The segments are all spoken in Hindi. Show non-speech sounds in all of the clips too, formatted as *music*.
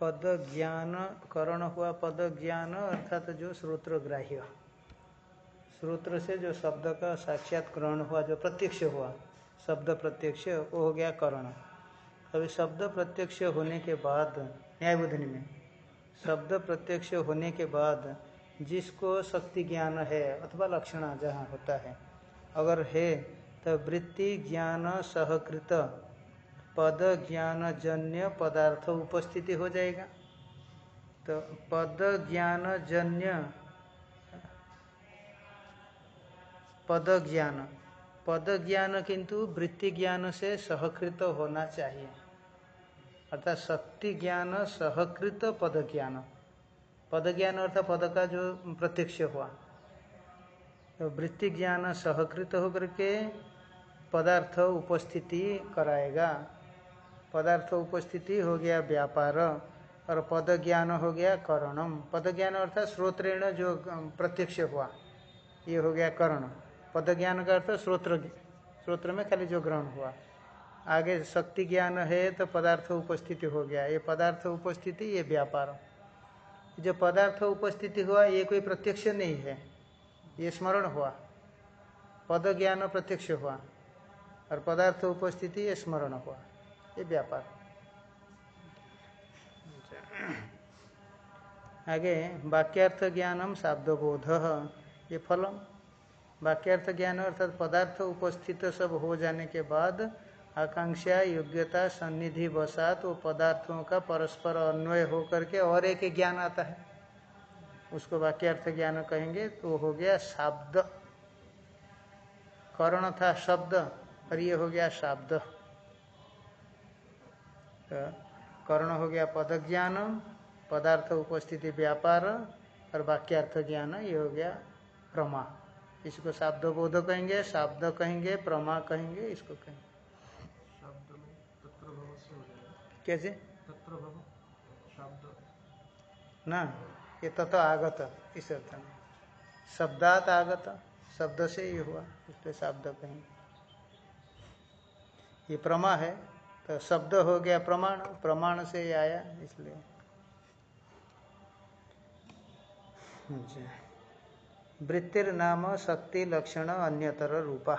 पद ज्ञान करण हुआ। पद ज्ञान अर्थात जो श्रोत्र ग्राह्य श्रोत्र से जो शब्द का साक्षात ग्रहण हुआ, जो प्रत्यक्ष हुआ, शब्द प्रत्यक्ष, वो हो गया करण। अभी शब्द प्रत्यक्ष होने के बाद न्यायबुद्धि में, शब्द प्रत्यक्ष होने के बाद जिसको शक्ति ज्ञान है अथवा लक्षणा जहाँ होता है, अगर है तो वृत्ति ज्ञान सहकृत पद ज्ञान जन्य पदार्थ उपस्थिति हो जाएगा। तो पद ज्ञान जन्य पद ज्ञान पद ज्ञान किंतु वृत्ति ज्ञान से सहकृत होना चाहिए। अर्थात शक्ति ज्ञान सहकृत पद ज्ञान पद ज्ञान अर्थात पद का जो प्रत्यक्ष हुआ। तो वृत्ति ज्ञान सहकृत होकर के पदार्थ उपस्थिति कराएगा। पदार्थ उपस्थिति हो गया व्यापार, और पद ज्ञान हो गया करणम। पद ज्ञान अर्थात श्रोत्रेण जो प्रत्यक्ष हुआ, ये हो गया करण। पद ज्ञान का अर्थ श्रोत्र श्रोत्र में खाली जो ग्रहण हुआ। आगे शक्ति ज्ञान है तो पदार्थ उपस्थिति हो गया। ये पदार्थ उपस्थिति, ये व्यापार। जो पदार्थ उपस्थिति हुआ, ये कोई प्रत्यक्ष नहीं है। ये स्मरण हुआ। पद ज्ञान प्रत्यक्ष हुआ। और पदार्थ उपस्थिति, ये स्मरण हुआ। ये व्यापार। आगे वाक्यार्थ ज्ञानम शाब्दबोध, ये फलम। वाक्यार्थ ज्ञान अर्थात पदार्थ उपस्थित सब हो जाने के बाद आकांक्षा, योग्यता, सन्निधि बसात वो पदार्थों का परस्पर अन्वय हो करके और एक ज्ञान आता है। उसको वाक्यार्थ ज्ञान कहेंगे तो हो गया शाब्द। करण था शब्द और ये हो गया शाब्द। तो कर्ण हो गया पद ज्ञान पदार्थ उपस्थिति व्यापार और वाक्यार्थ ज्ञान ये हो गया प्रमा। इसको शाब्द बोध कहेंगे शाब्द कहेंगे प्रमा कहेंगे इसको कहेंगे। कैसे? ना ये तत आगत इस अर्थ में। शब्दात आगत शब्द से ही हुआ इसलिए शब्द कहेंगे। ये प्रमा है तो शब्द हो गया प्रमाण प्रमाण से आया, इसलिए। वृत्तिर नाम शक्ति लक्षण अन्यतर रूपा।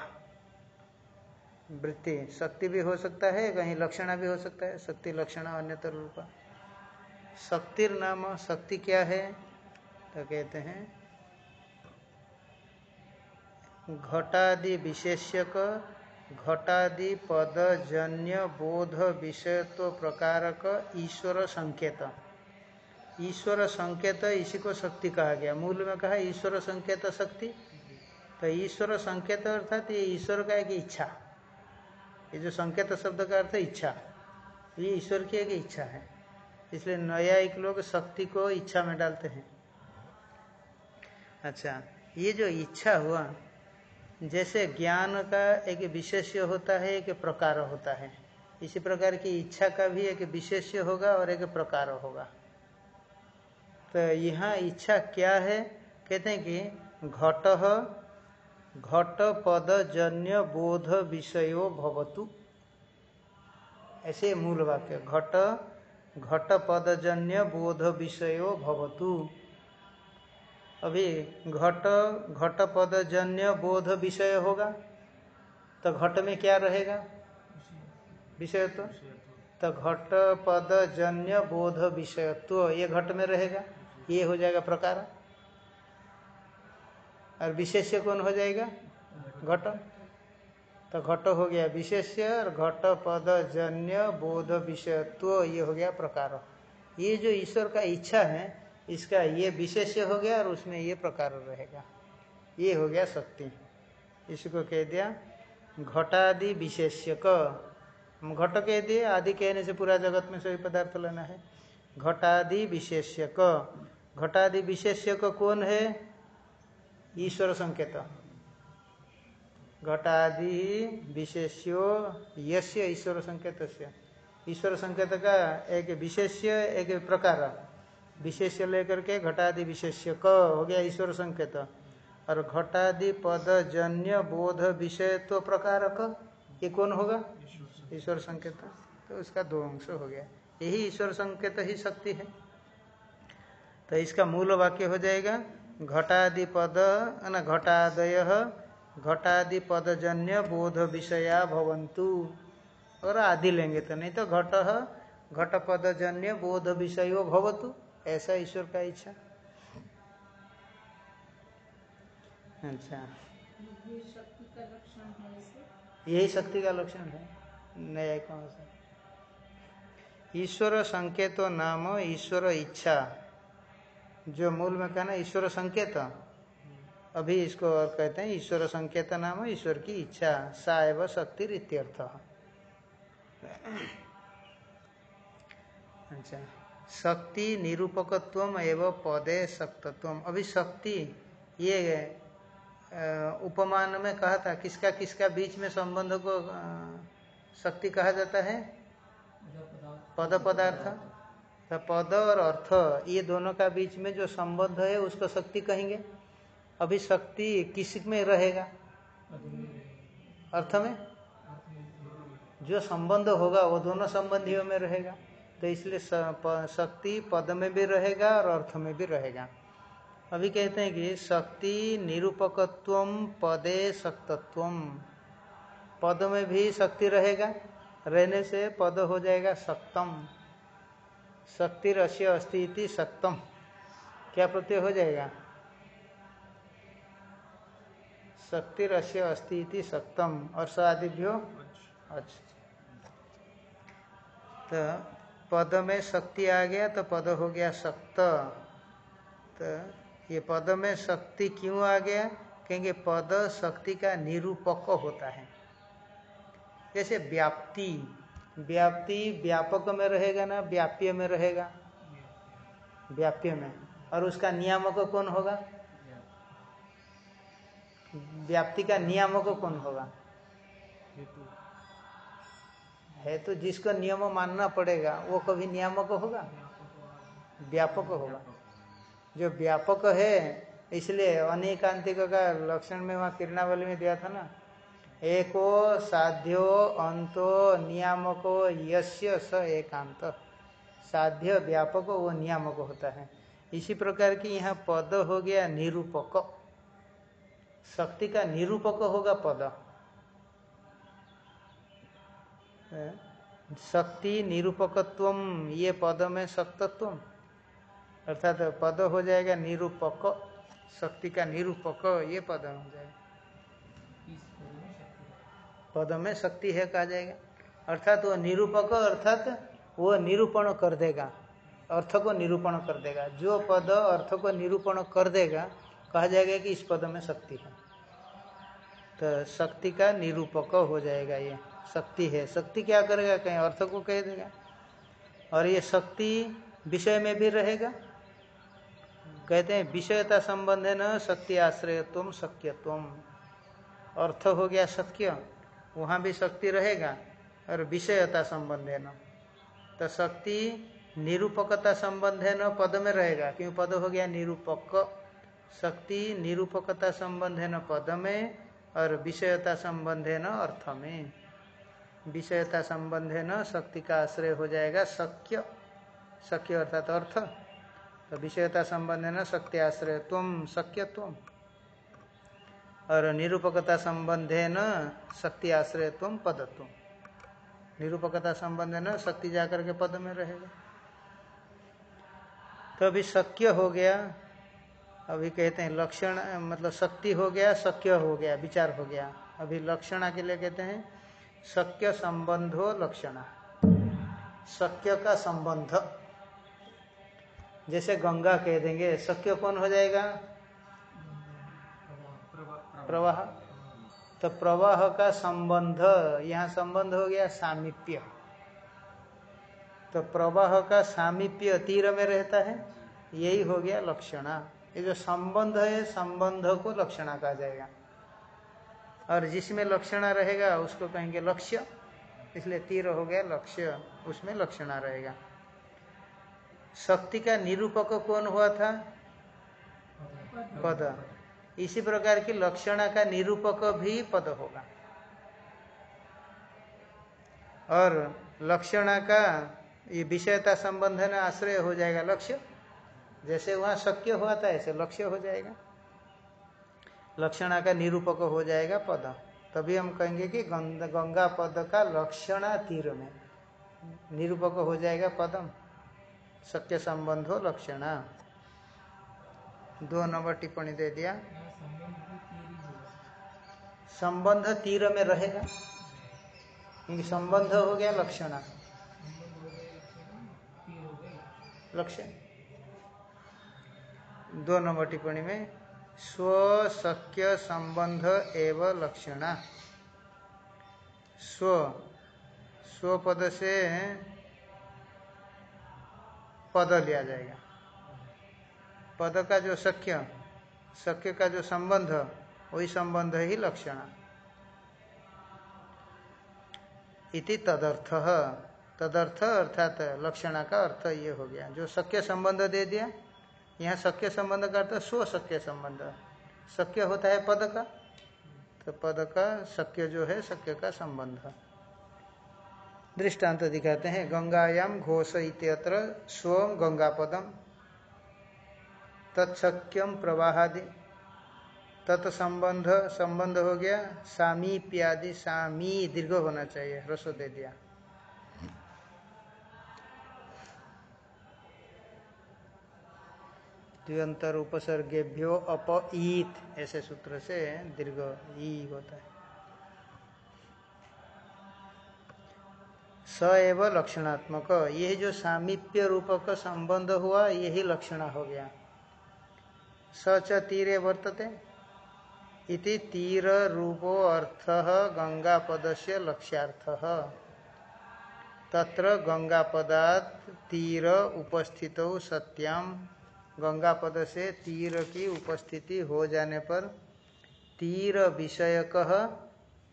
वृत्ति, शक्ति भी हो सकता है, कहीं लक्षण भी हो सकता है, शक्ति लक्षण अन्यतर रूपा। शक्तिर नाम शक्ति क्या है? तो कहते हैं, घटादि विशेष्यक घटादि पद जन्य बोध विषयत्व प्रकारक ईश्वर संकेत ईश्वर संकेत इसी को शक्ति कहा गया। मूल में कहा ईश्वर संकेत शक्ति तो ईश्वर संकेत अर्थात ये ईश्वर का एक इच्छा। ये जो संकेत शब्द का अर्थ इच्छा, ये ईश्वर की एक इच्छा है। इसलिए न्यायिक लोग शक्ति को इच्छा में डालते हैं। अच्छा ये जो इच्छा हुआ जैसे ज्ञान का एक विशेष्य होता है, एक प्रकार होता है। इसी प्रकार की इच्छा का भी एक विशेष्य होगा और एक प्रकार होगा। तो यहाँ इच्छा क्या है? कहते हैं कि घट घट पद जन्य बोध विषयो भवतु। ऐसे मूल वाक्य। घट घट पदजन्य बोध विषयो भवतु। अभी घट घट पद जन्य बोध विषय होगा। तो घट में क्या रहेगा? विषयत्व तो? तो घट पद जन्य बोध विषयत्व ये घट में रहेगा। ये हो जाएगा प्रकार। और विशेष्य कौन हो जाएगा? घट। तो घट हो गया विशेष्य और घट पद जन्य बोध विषयत्व ये हो गया प्रकार। ये जो ईश्वर का इच्छा है इसका ये विशेष्य हो गया और उसमें ये प्रकार रहेगा। ये हो गया शक्ति इसको कह दिया, घटादि विशेष्य क। घट कह दिए, आदि कहने से पूरा जगत में सभी पदार्थ लेना है। घटादि विशेष्य क। घटादि विशेष्य कौन है? ईश्वर संकेत। घटादि विशेष्यो यश्य ईश्वर संकेत ईश्वर संकेत का एक विशेष्य, एक प्रकार। विशेष्य लेकर के घटादि विशेष्य क, हो गया ईश्वर संकेत। और घटादि पद जन्य बोध विषय तो प्रकार क, ये कौन होगा? ईश्वर संकेत। तो उसका दो अंश हो गया। यही ईश्वर संकेत ही शक्ति है। तो इसका मूल वाक्य हो जाएगा घटादि पद ना घटादय घटादि पदजन्य बोध विषया भवंतु और आदि लेंगे तो नहीं तो घट घट पदजन्य बोध विषय भवतु। ऐसा ईश्वर का इच्छा? अच्छा। यही शक्ति का लक्षण है? नया कौन सा। ईश्वर संकेतो नाम, ईश्वर इच्छा। जो मूल में कहना ईश्वर संकेत। अभी इसको और कहते हैं, ईश्वर संकेत नाम, ईश्वर की इच्छा सा एवं शक्ति इत्यर्थ। अच्छा। शक्ति निरूपकत्व एवं पदे शक्तत्व अभी शक्ति, ये उपमान में कहा था, किसका किसका बीच में संबंध को शक्ति कहा जाता है? पद पदार्थ। तो पद और अर्थ, ये दोनों का बीच में जो संबंध है, उसको शक्ति कहेंगे। अभी शक्ति किसमें रहेगा? अर्थ में? जो संबंध होगा, वो दोनों संबंधियों में रहेगा। तो इसलिए शक्ति पद में भी रहेगा और अर्थ में भी रहेगा। अभी कहते हैं कि शक्ति निरूपकत्व पदे शक्तत्व पद में भी शक्ति रहेगा रहने से पद हो जाएगा सप्तम शक्ति रस्य अस्थिति सप्तम क्या प्रत्यय हो जाएगा? शक्ति रस्य अस्थिति सप्तम और सादिभ्यो अच्छा। तो पद में शक्ति आ गया तो पद हो गया सप्त तो ये पद में शक्ति क्यों आ गया? कहेंगे पद शक्ति का निरूपक होता है। जैसे व्याप्ति व्याप्ति व्यापक में रहेगा ना व्याप्य में रहेगा। व्याप्य में। और उसका नियामक कौन होगा? व्याप्ति का नियामक कौन होगा? है तो जिसको नियम मानना पड़ेगा, वो कभी नियामक होगा? व्यापक होगा। जो व्यापक है, इसलिए अनेकांतिक का लक्षण में वहाँ किरणावली में दिया था ना, एको साध्यो अंतो नियामको यश्य स एकांत। साध्य व्यापक, वो नियामक होता है। इसी प्रकार की यहाँ पद हो गया निरूपक। शक्ति का निरूपक होगा पद। शक्ति निरूपकत्व, ये पद में सत्तत्व अर्थात पद हो जाएगा निरूपक, शक्ति का निरूपक, ये पद हो जाएगा। पद में शक्ति है कहा जाएगा। अर्थात वो निरूपक, अर्थात वो निरूपण कर देगा। अर्थ को निरूपण कर देगा। जो पद अर्थ को निरूपण कर देगा, कहा जाएगा कि इस पद में शक्ति है। तो शक्ति का निरूपक हो जाएगा ये। शक्ति है। शक्ति क्या करेगा? कहीं अर्थ को कह देगा। और ये शक्ति विषय में भी रहेगा। कहते हैं, विषयता संबंध है न, शक्ति आश्रय तुम शक्य तुम अर्थ हो गया शक्य, वहाँ भी शक्ति रहेगा। और विषयता संबंध है न। तो शक्ति निरूपकता संबंध है न, पद में रहेगा। क्यों पद हो गया? निरूपक। शक्ति निरूपकता संबंध है न, पद में। और विषयता संबंध है न, अर्थ में। विषयता संबंध है न, शक्ति का आश्रय हो जाएगा, शक्य शक्य अर्थात अर्थ। तो विषयता संबंध है न, शक्ति आश्रय, तुम, शक्य तुम। और निरूपकता संबंध है न, शक्ति आश्रय तुम, पद तुम। निरूपकता संबंध है न, शक्ति जाकर के पद में रहेगा। तो अभी शक्य हो गया, अभी कहते हैं लक्षण मतलब शक्ति हो गया, शक्य हो गया, विचार हो गया। अभी लक्षणा के लिए कहते हैं शक्य संबंधो लक्षण। शक्य का संबंध। जैसे गंगा कह देंगे शक्य कौन हो जाएगा? प्रवाह। तो प्रवाह का संबंध, यहाँ संबंध हो गया सामीप्य। तो प्रवाह का सामीप्य तीर में रहता है, यही हो गया लक्षणा। ये जो संबंध है, संबंध को लक्षणा कहा जाएगा। और जिसमें लक्षणा रहेगा, उसको कहेंगे लक्ष्य। इसलिए तीर हो गया लक्ष्य, उसमें लक्षणा रहेगा। शक्ति का निरूपक कौन हुआ था? पद। इसी प्रकार की लक्षणा का निरूपक भी पद होगा। और लक्षणा का ये विषयता संबंध है आश्रय हो जाएगा लक्ष्य। जैसे वहाँ शक्य हुआ था, ऐसे लक्ष्य हो जाएगा। लक्षणा का निरूपक हो जाएगा पद। तभी हम कहेंगे कि गंगा पद का लक्षणा तीर में। निरूपक हो जाएगा पदम। सत्य संबंध हो लक्षणा। दो नंबर टिप्पणी दे दिया। संबंध तीर में रहेगा। क्योंकि संबंध हो गया लक्षणा। लक्षण। दो नंबर टिप्पणी में स्व शक्य संबंध एवं लक्षणा। स्व स्व पद से पद लिया जाएगा। पद का जो शक्य शक्य का जो संबंध, वही संबंध ही लक्षण। इति तदर्थ। तदर्थ अर्थात लक्षणा का अर्थ ये हो गया। जो शक्य संबंध दे दिया यहाँ शक्य संबंध का अर्थ स्व शक्य संबंध। शक्य होता है पद का तो पद का शक्य जो है शक्य का संबंध। दृष्टांत तो दिखाते हैं गंगायाम घोष इत्यत्र स्व गंगा पदम तत्सक्यम प्रवाहादि तत्संबंध संबंध हो गया सामीप्यादि सामी दीर्घ होना चाहिए रसो दे दिया। द्वंतर उपसर्गेभ्यो अप ईत, ऐसे सूत्र से दीर्घ ई होता है। स एव लक्षणात्मक, यही जो सामीप्य रूप का संबंध हुआ, यही लक्षण हो गया। स च तीरे वर्तते। इति तीर रूपो अर्थ गंगा पद से लक्ष्यार्थ। तत्र गंगा पदात तीर उपस्थित सत्याम गंगा पद से तीर की उपस्थिति हो जाने पर तीर विषयक,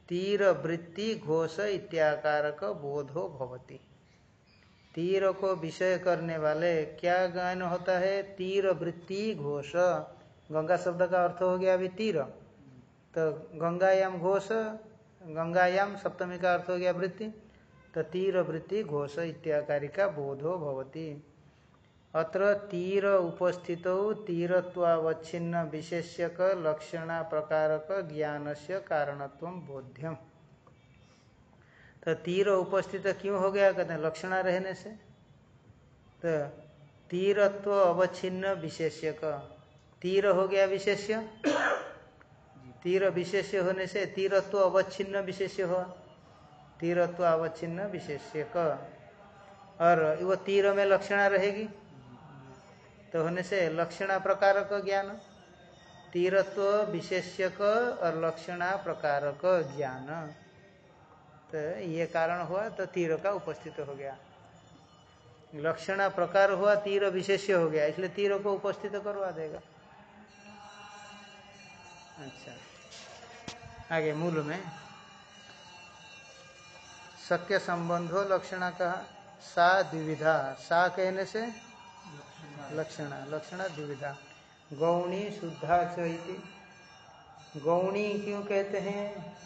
तीर वृत्ति घोष इत्याकारक बोधो भवती। तीर को विषय करने वाले क्या गायन होता है? तीर वृत्ति घोष। गंगा शब्द का अर्थ हो गया अभी तीर। तो गंगायाम घोष, गंगायाम सप्तमी का अर्थ हो गया वृत्ति। तो तीर वृत्ति घोष इत्याकारी का बोधो भवती। अत्र तीर उपस्थित तीरत्वावच्छिन्न विशेष्यक लक्षण प्रकारक ज्ञान से कारणत्व बोध्यम। तो तीर उपस्थित क्यों हो गया? कहते लक्षणा रहने से। तो तीरत्व अवच्छिन्न विशेष्यक। तीर हो गया विशेष्य? तीर विशेष्य होने से तीरत्व अवच्छिन्न विशेष्य हुआ। तीरत्व अवच्छिन्न विशेष्य का और वो तीर में लक्षणा रहेगी? तो होने से लक्षणा प्रकार का ज्ञान, तीरत्व विशेष्यक और लक्षणा प्रकार का ज्ञान। तो ये कारण हुआ तो तीर का उपस्थित हो गया। लक्षणा प्रकार हुआ, तीर विशेष्य हो गया, इसलिए तीर को उपस्थित करवा देगा। अच्छा। आगे मूल में। सत्य संबंधो लक्षणा कहा, सा द्विविधा। सा कहने से लक्षण लक्षण द्विविधा। गौणी शुद्धा चैती गौणी क्यों कहते हैं?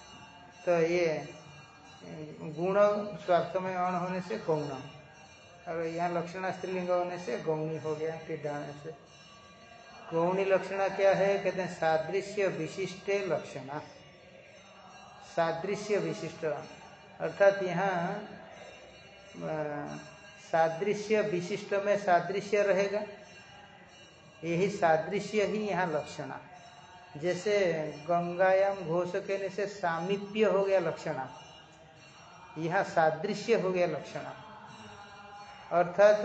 तो ये, गुण स्वार्थ में अण होने से गौण। और यहाँ लक्षण स्त्रीलिंग होने से गौणी हो गया टिड्डाने से। गौणी लक्षण क्या है? कहते हैं सादृश्य विशिष्ट लक्षण। सादृश्य विशिष्ट। अर्थात यहाँ सादृश्य विशिष्ट में सादृश्य रहेगा। यही सादृश्य ही यहाँ लक्षणा। जैसे गंगायाम घोष कहने से सामीप्य हो गया लक्षणा। यहाँ सादृश्य हो गया लक्षणा। अर्थात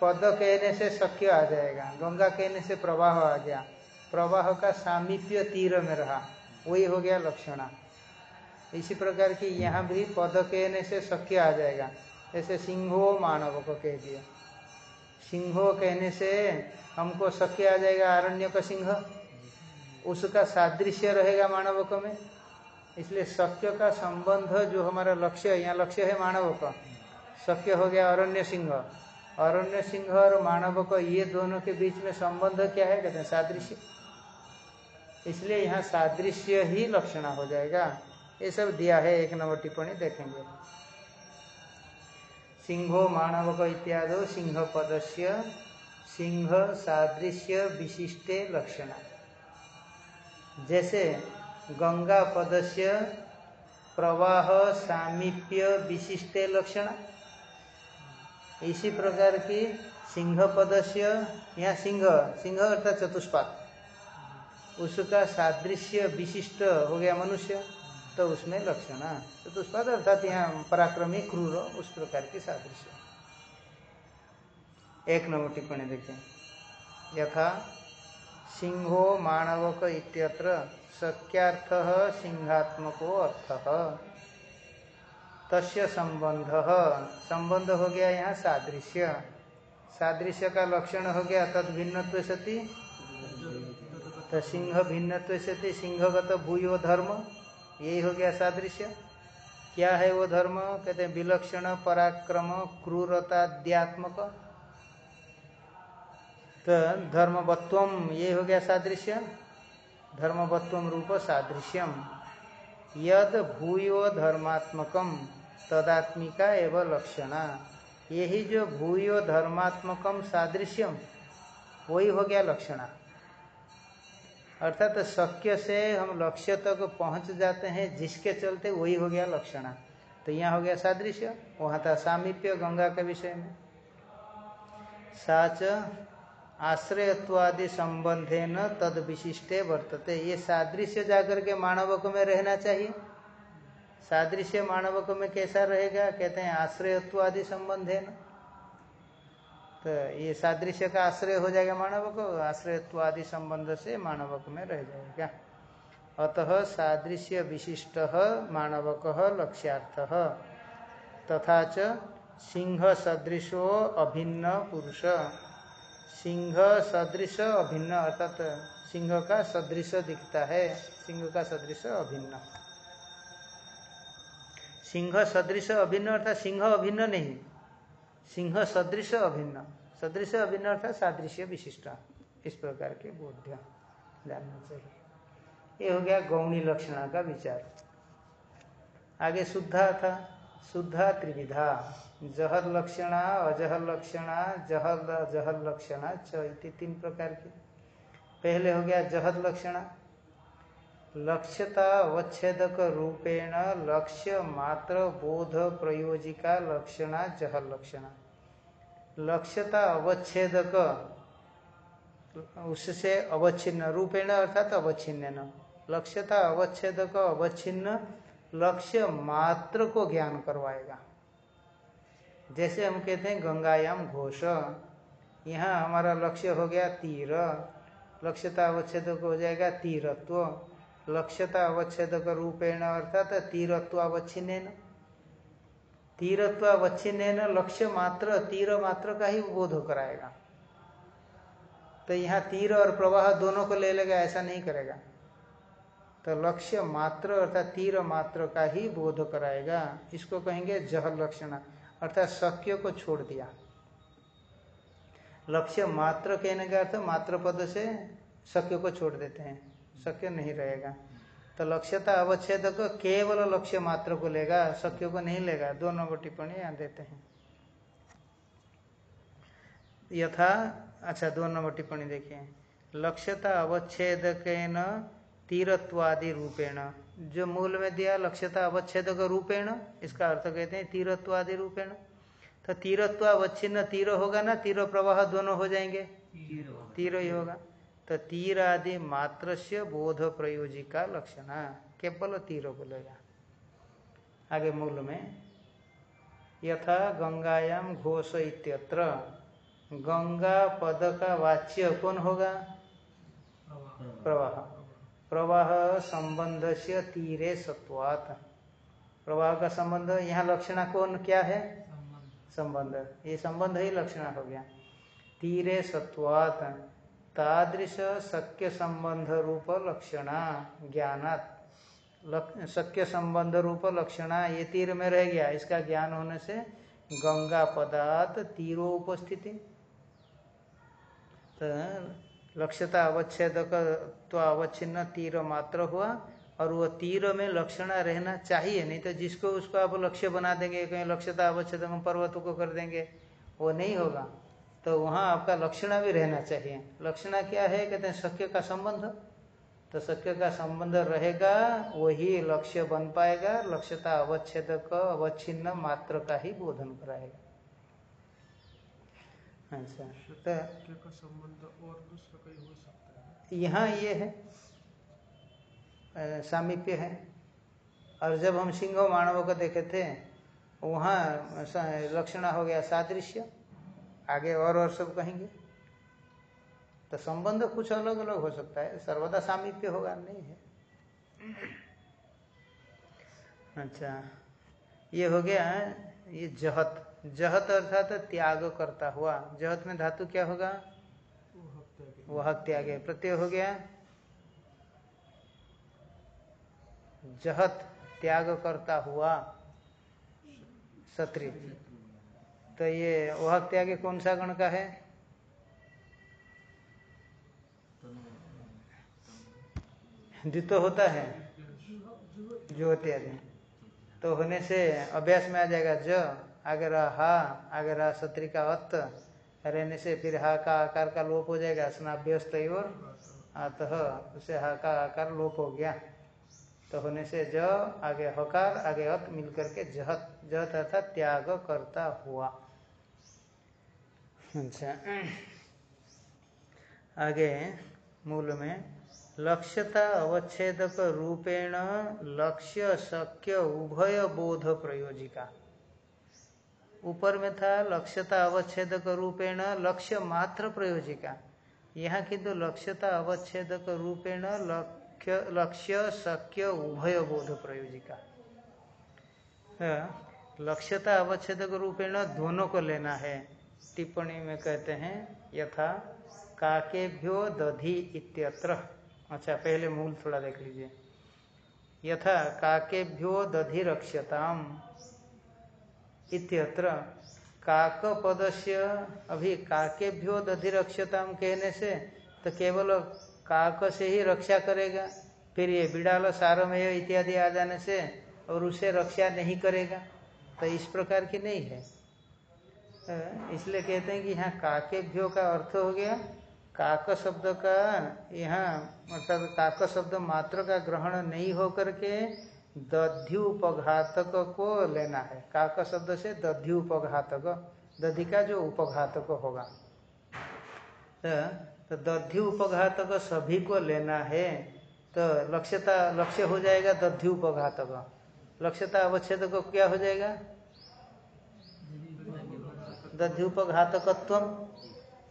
पद कहने से शक्य आ जाएगा, गंगा कहने से प्रवाह आ गया। प्रवाह का सामीप्य तीर में रहा, वही हो गया लक्षणा। इसी प्रकार की यहाँ भी पद कहने से शक्य आ जाएगा। ऐसे सिंहो मानव को कह दिया। सिंहो कहने से हमको शक्य आ जाएगा आरण्य का सिंह। उसका सादृश्य रहेगा मानव को में। इसलिए शक्य का संबंध जो हमारा लक्ष्य है, यहाँ लक्ष्य है मानव का। शक्य हो गया अरण्य सिंह। अरण्य सिंह और मानव का ये दोनों के बीच में संबंध क्या है? कहते हैं सादृश्य। इसलिए यहाँ सादृश्य ही लक्षणा हो जाएगा। ये सब दिया है, एक नंबर टिप्पणी देखेंगे। सिंहो मानवक इत्यादि सिंह पदस्य सिंह सादृश्य विशिष्टे लक्षण। जैसे गंगा पदस्य प्रवाह सामीप्य विशिष्टे लक्षण। इसी प्रकार की सिंह पदस्य यहाँ सिंह सिंह अर्थात चतुष्पाद। उसका सादृश्य विशिष्ट हो गया मनुष्य। तो उसमें लक्षण चतुष्पाद अर्थात यहाँ पराक्रमी, क्रूर, उस प्रकार की सादृश्य। एक नंबर टिप्पणी देखें यथा सिंहो मानवक इत्यत्र शक्यार्थ सिंहात्मको अर्थ। तस्य संबंध। संबंध हो गया यहाँ सादृश्य। सादृश्य का लक्षण हो गया तद भिन्न सती। तो सिंह भिन्न सती, सिंहगत भूयो धर्म। यही हो गया सादृश्य। क्या है वो धर्म? कहते हैं, विलक्षण, पराक्रम क्रूरताद्यात्मक तो धर्मवत्व ये हो गया सादृश्य। धर्मवत्व रूप सादृश्यम। यद भूयो धर्मात्मकम, तदात्मिका एवं लक्षणा। यही जो भूयो धर्मात्मकम सादृश्यम, वही हो गया लक्षणा। अर्थात तो शक्य से हम लक्ष्य तक तो पहुँच जाते हैं, जिसके चलते वही हो गया लक्षणा। तो यहाँ हो गया सादृश्य, वहाँ था सामीप्य गंगा के विषय में। साच आश्रयत्वादि संबंधे न तद विशिष्टे वर्तते। ये सादृश्य जाकर के मानवक में रहना चाहिए। सादृश्य मानवक में कैसा रहेगा? कहते हैं आश्रयत्वादि संबंधे न। तो ये सादृश्य का आश्रय हो जाएगा मानवक, आश्रयत्वादि संबंध से मानवक में रह जाएगा। अतः सादृश्य विशिष्ट मानवक लक्ष्यार्थ। तथा च सिंह सदृशो अभिन्न पुरुष। सिंह सदृश अभिन्न, अर्थात सिंह का सदृश दिखता है। सिंह का सदृश अभिन्न। सिंह सदृश अभिन्न, अर्थात सिंह अभिन्न नहीं। सिंह सदृश अभिन्न। सदृश अभिन्न अर्थात सादृश्य विशिष्ट। इस प्रकार के बोध्य जानना चाहिए ये हो गया गौणी लक्षणा का विचार। आगे शुद्धा था। शुद्धा त्रिविधा। जहर लक्षणा, अजहर लक्षणा, जहर अजहर लक्षणा च तीन प्रकार की। पहले हो गया जहर लक्षणा। लक्ष्यता अवच्छेदक रूपेण लक्ष्य मात्र बोध प्रयोजिका लक्षणा। जह लक्षणा लक्ष्यता अवच्छेदक उससे अवच्छिन्न रूपेण अर्थात अवच्छिन्न न लक्ष्यता अवच्छेदक अवच्छिन्न लक्ष्य मात्र को ज्ञान करवाएगा। जैसे हम कहते हैं गंगायाम घोष, यहाँ हमारा लक्ष्य हो गया तीर। लक्ष्यता अवच्छेद हो जाएगा तीरत्व। लक्ष्यता अवच्छेद का रूपेण अर्थात तीरत्व अवच्छिन्न तीरत्व अवच्छिन्न लक्ष्य मात्र तीर मात्र का ही बोध कराएगा तो यहाँ तीर और प्रवाह दोनों को ले लेगा, ऐसा नहीं करेगा। तो लक्ष्य मात्र अर्थात तीर मात्र का ही बोध कराएगा इसको कहेंगे जहर लक्षण, अर्थात शक्य को छोड़ दिया। लक्ष्य मात्र कहने का अर्थ मात्र पद से शक्य को छोड़ देते हैं। शक्य नहीं रहेगा। तो लक्ष्यता अवच्छेद को केवल लक्ष्य मात्र को लेगा शक्य को नहीं लेगा दोनों को टिप्पणी यहाँ देते हैं। यथा अच्छा दो नंबर टिप्पणी देखिए। लक्ष्यता अवच्छेद तीरत्वादि रूपेण। जो मूल में दिया लक्ष्यता अवच्छेद रूपेण इसका अर्थ कहते हैं तीरत्वादि रूपेण। तो तीरत्वावच्छिन्न तीर होगा ना तीर प्रवाह दोनों हो जाएँगे। तीर ही होगा। तो तीर आदि मात्र से बोध प्रयोजिका लक्षण। केवल तीर बोलेगा। आगे मूल में यथा गंगायाम घोष इत्यत्र गंगा पद का वाच्य कौन होगा? प्रवाह। प्रवाह संबंध से तीरे सत्वात। प्रवाह का संबंध यहाँ लक्षण कौन क्या है? संबंध। ये संबंध ही लक्षण हो गया। तीरे सत्वात। तादृश शक्य संबंध रूप लक्षणा ज्ञानात। शक्य संबंध रूप लक्षणा, ये तीर में रह गया। इसका ज्ञान होने से गंगा पदार्थ तीरो उपस्थिति तो लक्ष्यता अवच्छेद तो अवच्छिन्न तीर मात्र हुआ, और वो तीर में लक्षणा रहना चाहिए, नहीं तो जिसको उसको आप लक्ष्य बना देंगे, कहीं लक्ष्यता अवच्छेद पर्वत को कर देंगे, वो नहीं होगा। तो वहाँ आपका लक्षणा भी रहना चाहिए। लक्षणा क्या है? कहते हैं सत्य का संबंध। तो सत्य का संबंध रहेगा वही लक्ष्य बन पाएगा लक्ष्यता अवच्छेद अवच्छिन्न मात्र का ही बोधन कराएगा। अच्छा तो संबंध और दूसरा कहीं हो सकता है? यहाँ ये है सामीप्य है। और जब हम सिंह मानव को देखे थे वहाँ लक्षणा हो गया सादृश्य। आगे और और सब कहेंगे। तो संबंध कुछ अलग अलग हो सकता है। सर्वदा सामीप्य होगा, नहीं है। अच्छा ये हो गया, ये जहत। जहत अर्थात त्याग करता हुआ। जहत में धातु क्या होगा? वह त्याग प्रत्यय हो गया। जहत त्याग करता हुआ, क्षत्रिय। तो ये वह त्याग कौन सा गण का है? द्वित होता है। जो त्याग तो होने से अभ्यास में आ जाएगा ज, आगे रहा हा, आगे रहा सत्री का अत, रहने से फिर हा का आकार का लोप हो जाएगा, स्नाभ्यस्त और अतः, उसे हा का आकार लोप हो गया। तो होने से ज, आगे हकार, आगे अत, मिलकर के जहत जहत अर्थात त्याग करता हुआ। अच्छा। आगे, मूल में, लक्ष्यता अवच्छेदक रूपेण लक्ष्य शक्य उभय बोध प्रयोजिका। ऊपर में था लक्ष्यता अवच्छेदक रूपेण लक्ष्य मात्र प्रयोजिका। यहाँ किंतु लक्ष्यता अवच्छेदक रूपेण लक्ष्य लक्ष्य शक्य उभय बोध प्रयोजिका। लक्ष्यता अवच्छेद रूपेण दोनों को लेना है। टिप्पणी में कहते हैं, यथा काकेभ्यो दधि इत्यत्र। अच्छा पहले मूल थोड़ा देख लीजिए। यथा काकेभ्यो दधि रक्षताम इत्यत्र काक पदस्य अभी काकेभ्यो दधि रक्षताम कहने से तो केवल काक से ही रक्षा करेगा, फिर ये बिड़ाल सारमय इत्यादि आ जाने से और उसे रक्षा नहीं करेगा। तो इस प्रकार की नहीं है। इसलिए कहते हैं कि यहाँ काकेभ्यो का अर्थ हो गया, काक शब्द का, यहाँ मतलब काक शब्द मात्र का ग्रहण नहीं हो करके दध्युपघातक को लेना है। काक शब्द से दध्युपघातक, दधि का जो उपघातक होगा। तो तो दध्यु उपघातक सभी को लेना है तो लक्ष्यता, लक्ष्य हो जाएगा दध्यु उपघातक लक्ष्यता अवच्छेद को क्या हो जाएगा? दध्युपघातकत्व।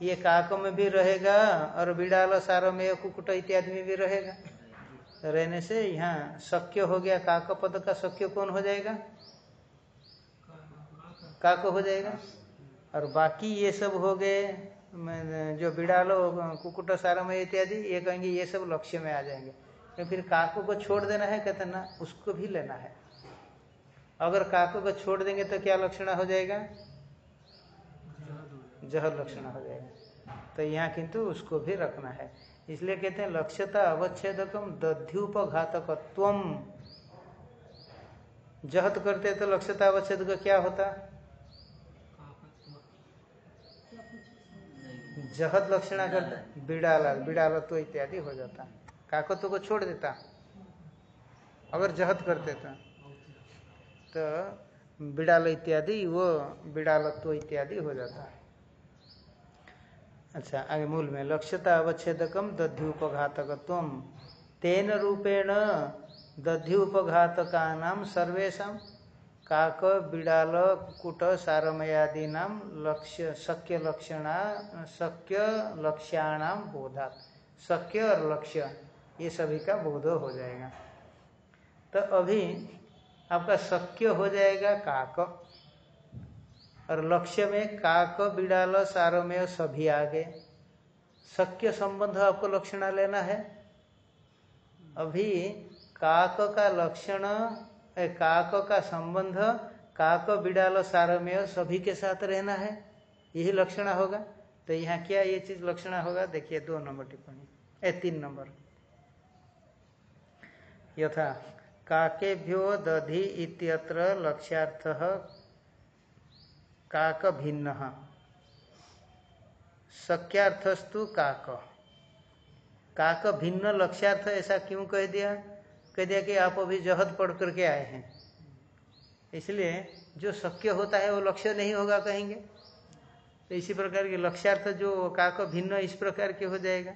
ये काक में भी रहेगा और बिड़ाल सारो में कुकुट इत्यादि में भी रहेगा। रहने से यहाँ शक्य हो गया काक पद का शक्य कौन हो जाएगा? काक हो जाएगा। और बाकी ये सब हो गए जो बिड़ालो कुकुट सारमय इत्यादि, ये कहेंगे ये सब लक्ष्य में आ जाएँगे। तो फिर काकों को छोड़ देना है, कहते ना, उसको भी लेना है। अगर काकों को छोड़ देंगे तो क्या लक्षण हो जाएगा? जहर लक्षण हो जाएगा। तो यहाँ किंतु उसको भी रखना है। इसलिए कहते हैं लक्ष्यता अवच्छेदकम दध्युपघातकत्व जहत करते तो लक्ष्यता अवच्छेद क्या होता? जहत लक्षणा करता। बिड़ाला तो इत्यादि हो जाता। काकत्व को छोड़ देता। अगर जहत करते तो, तो बिड़ाल इत्यादि वो बिड़ालत्व इत्यादि हो जाता। अच्छा आगे मूल में लक्ष्यता अवच्छेदकम दध्युपघातकत्व। तेन रूपेण दध्युपघातका नाम सर्वेशा काक, बिड़ाल, कुट सारमयादि नाम लक्ष्य शक्य लक्षणा शक्य लक्ष्याणाम बोधा शक्य और लक्ष्य, ये सभी का बोध हो जाएगा। तो अभी आपका शक्य हो जाएगा काक। और लक्ष्य में काक बिड़ाल सारमय सभी आ गए शक्य संबंध आपको लक्षणा लेना है। अभी काक का लक्षण काक का संबंध, काक बिड़ाल सारमेय सभी के साथ रहना है। यही लक्षण होगा। तो यहाँ क्या ये चीज़ लक्षण होगा? देखिए, दो नंबर टिप्पणी। ए, तीन नंबर। यथा, काकेभ्यो दधि इत्यत्र लक्ष्यार्थ काक भिन्न। शक्यार्थस्तु काक। काक भिन्न लक्ष्यार्थ ऐसा क्यों कह दिया? कह दिया कि आप अभी जहद पढ़ करके आए हैं। इसलिए जो शक्य होता है वो लक्ष्य नहीं होगा कहेंगे। तो इसी प्रकार के लक्ष्यार्थ जो काक भिन्न इस प्रकार के हो जाएगा।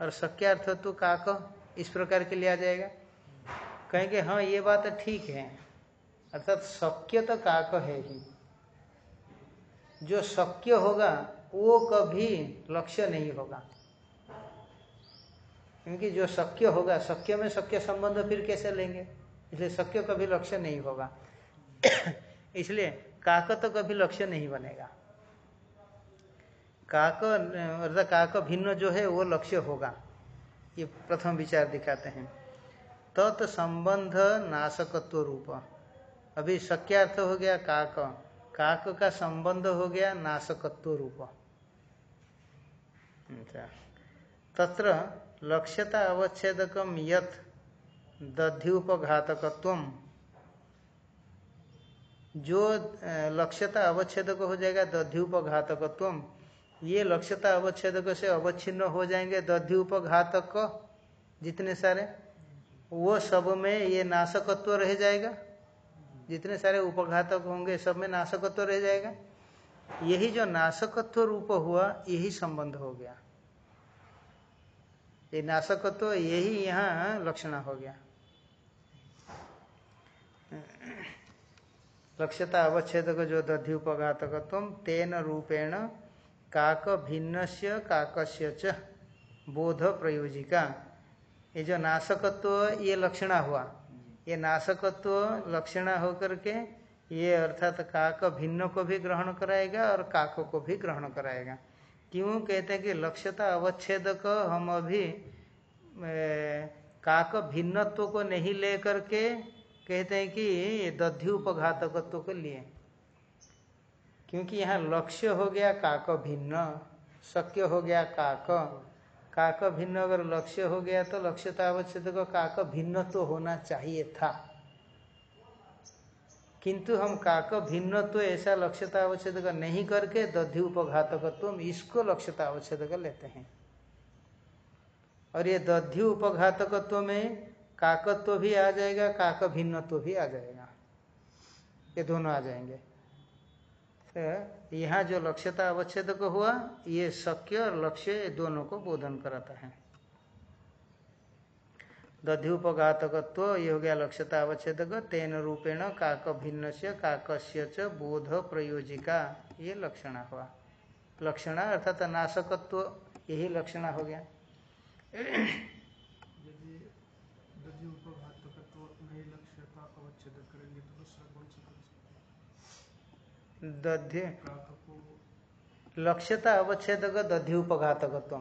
और शक्यार्थ तो काक इस प्रकार के लिया जाएगा। कहेंगे हाँ ये बात ठीक है। अर्थात शक्य तो काक है ही। जो शक्य होगा, वो कभी लक्ष्य नहीं होगा। क्योंकि जो शक्य होगा शक्य में शक्य संबंध फिर कैसे लेंगे? इसलिए शक्य कभी लक्ष्य नहीं होगा। *coughs* इसलिए काक तो कभी लक्ष्य नहीं बनेगा। काक, अर्थात काक भिन्न जो है, वो लक्ष्य होगा। ये प्रथम विचार दिखाते हैं। तत् तो संबंध नाशकत्व रूप। अभी शक्यार्थ हो गया काक। काक का संबंध हो गया नाशकत्व रूप। अच्छा। तत्र लक्ष्यता अवच्छेदकम यथ दध्युपघातकत्व जो लक्ष्यता अवच्छेदक हो जाएगा दध्युपघातकत्व ये लक्ष्यता अवच्छेदक से अवच्छिन्न हो जाएँगे दध्युपघातक जितने सारे, वो सब में ये नाशकत्व रह जाएगा। जितने सारे उपघातक होंगे, सब में नाशकत्व रह जाएगा। यही जो नाशकत्व रूप हुआ, यही संबंध हो गया। ये नाशकत्व, यही यहाँ लक्षण हो गया। लक्ष्यता अवच्छेद जो दध्युपघातकत्व तेन रूपेण काक भिन्न से काकस्य च बोध प्रयोजिका। ये जो नाशकत्व, ये लक्षणा हुआ। ये नाशकत्व लक्षणा होकर के ये अर्थात काक भिन्न को भी ग्रहण कराएगा और काक को भी ग्रहण कराएगा। क्यों कहते हैं कि लक्ष्यता अवच्छेद हम अभी काक भिन्नत्व को नहीं लेकर के कहते हैं कि ये दध्युपघातकत्व को लिए। क्योंकि यहाँ लक्ष्य हो गया काक भिन्न, शक्य हो गया काक। काक भिन्न अगर लक्ष्य हो गया तो लक्ष्यता अवच्छेद को काक भिन्न तो होना चाहिए था। किंतु हम काक भिन्न तो ऐसा लक्ष्यता अवच्छेद का नहीं करके दधि उपघातकत्व इसको लक्ष्यता अवच्छेद कर लेते हैं। और ये दधि उपघातकत्व में काकत्व भी आ जाएगा, काक भिन्नत्व भी आ जाएगा। ये दोनों आ जाएँगे। तो यहाँ जो लक्ष्यता अवच्छेद को हुआ, ये शक्य और लक्ष्य दोनों को बोधन कराता है। दध्युपघातकत्व, ये हो गया लक्ष्यता अवच्छेद तेन रूपेण काक भिन्न से काकस्य च बोध प्रयोजिका, ये लक्षणा हुआ। लक्षणा अर्थात नाशकत्व, यही लक्षणा हो गया। दध्य। लक्ष्यता अवच्छेदक दधि उपघातकत्व।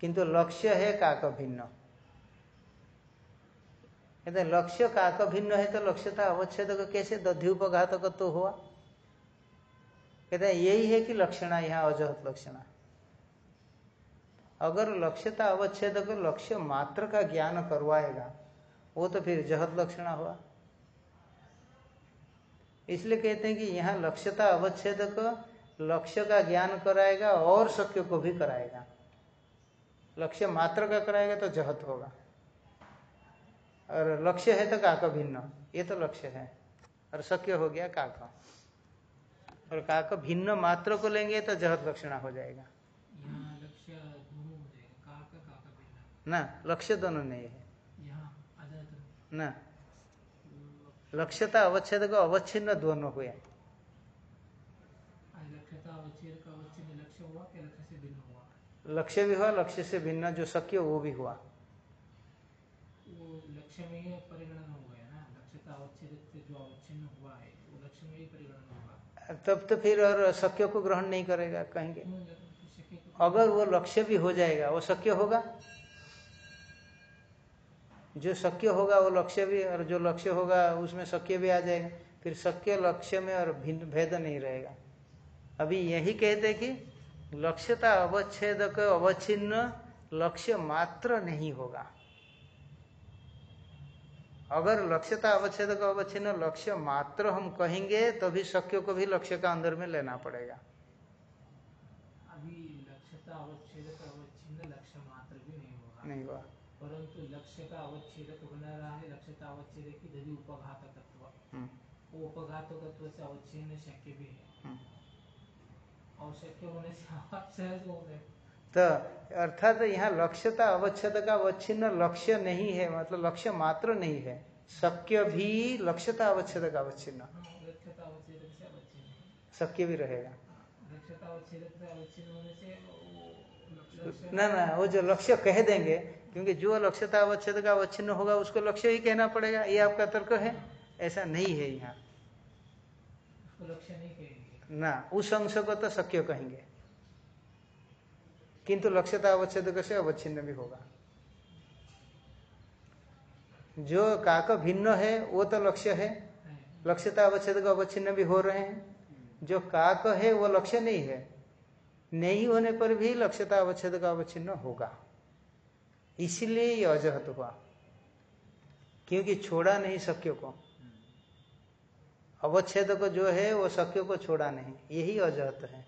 किंतु लक्ष्य है काक भिन्न। कहते लक्ष्य काक भिन्न है तो लक्ष्यता अवच्छेदक कैसे दधि उपघातकत्व हुआ? कहते हैं यही है कि लक्षणा, यहाँ अजहत लक्षणा। अगर लक्ष्यता अवच्छेदक लक्ष्य मात्र का ज्ञान करवाएगा, वो तो फिर जहत लक्षणा हुआ। इसलिए कहते हैं कि यहाँ लक्ष्यता अवच्छेद को लक्ष्य का ज्ञान कराएगा और शक्य को भी कराएगा। लक्ष्य मात्र का कराएगा तो जहत होगा। और लक्ष्य है तो काका भिन्न। ये तो लक्ष्य है। और शक्य हो गया काका। और काका भिन्न मात्र को लेंगे तो जहत लक्षणा हो जाएगा। ना लक्ष्य दोनों नहीं है। ना। लक्ष्यता अवच्छेद का अवच्छिन्न दोनों हुए। लक्ष्य भी हुआ लक्ष्य से भिन्न जो शक्य वो भी हुआ। लक्ष्य में ही परिगणना हुआ है ना? लक्ष्यता अवच्छेद से जो अवच्छिन्न हुआ है वो लक्ष्य में ही परिगणना होगा। तब तो फिर और शक्य को ग्रहण नहीं करेगा कहेंगे। अगर वो लक्ष्य भी हो जाएगा वो शक्य होगा? जो शक्य होगा वो लक्ष्य भी और जो लक्ष्य होगा उसमें शक्य भी आ जाएगा। फिर शक्य लक्ष्य में और भिन्न भेद नहीं रहेगा। अभी यही कहते कि लक्ष्यता अवच्छेद अवच्छिन्न लक्ष्य मात्र नहीं होगा। अगर लक्ष्यता अवच्छेद का अवच्छिन्न लक्ष्य मात्र हम कहेंगे तभी शक्य को भी लक्ष्य का अंदर में लेना पड़ेगा। अभी लक्ष्यता अवच्छेद का अवच्छिन्न लक्ष्य मात्र भी नहीं होगा। नहीं हुआ परंतु का अवच्छेद उपघात तत्व हम्म, वो उपघात तत्व से शक्य भी है हम्म। और शक्य होने से आप सहज हो गए तो अर्थात यहाँ लक्ष्यता अवच्छेद का अवच्छिन्न लक्ष्य नहीं है मतलब लक्ष्य मात्र नहीं है शक्य भी लक्ष्यता अवच्छेद का अवच्छिन्न। शक्य भी रहेगा. ना ना वो जो लक्ष्य कह देंगे क्योंकि जो लक्ष्यता अवच्छेद का अवच्छिन्न होगा उसको लक्ष्य ही कहना पड़ेगा। ये आपका तर्क है? ऐसा नहीं है यहाँ। उसको लक्ष्य नहीं कहेंगे। ना उस अंश को तो शक्य कहेंगे। किंतु लक्ष्यता अवच्छेद से अवच्छिन्न भी होगा। जो काक भिन्न है वो तो लक्ष्य है। है। लक्ष्यता अवच्छेद का अवच्छिन्न भी हो रहे हैं। जो काक है वो लक्ष्य नहीं है। नहीं होने पर भी लक्ष्यता अवच्छेद का अवच्छिन्न होगा। इसलिए ये अजहत हुआ। क्योंकि छोड़ा नहीं शक्य को। अवच्छेद को जो है, वो शक्य को छोड़ा नहीं। यही अजहत है।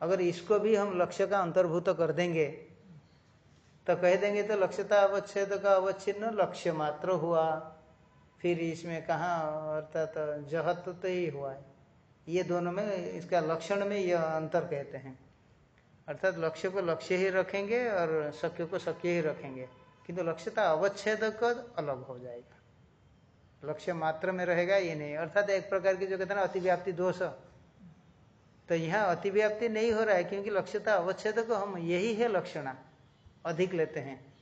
अगर इसको भी हम लक्ष्य का अंतर्भूत कर देंगे तो कह देंगे तो लक्ष्यता अवच्छेद का अवच्छिन्न लक्ष्य मात्र हुआ। फिर इसमें कहा अर्थात जहत तो ही हुआ है। ये दोनों में, इसका लक्षण में यह अंतर कहते हैं। अर्थात लक्ष्य को लक्ष्य ही रखेंगे और शक्य को शक्य ही रखेंगे। किंतु लक्ष्यता अवच्छेद अलग हो जाएगा। लक्ष्य मात्र में रहेगा, ये नहीं। अर्थात एक प्रकार की जो कहते हैं अतिव्याप्ति दोष। तो यहाँ अतिव्याप्ति नहीं हो रहा है, क्योंकि लक्ष्यता अवच्छेद को हम यही है लक्षणा, अधिक लेते हैं।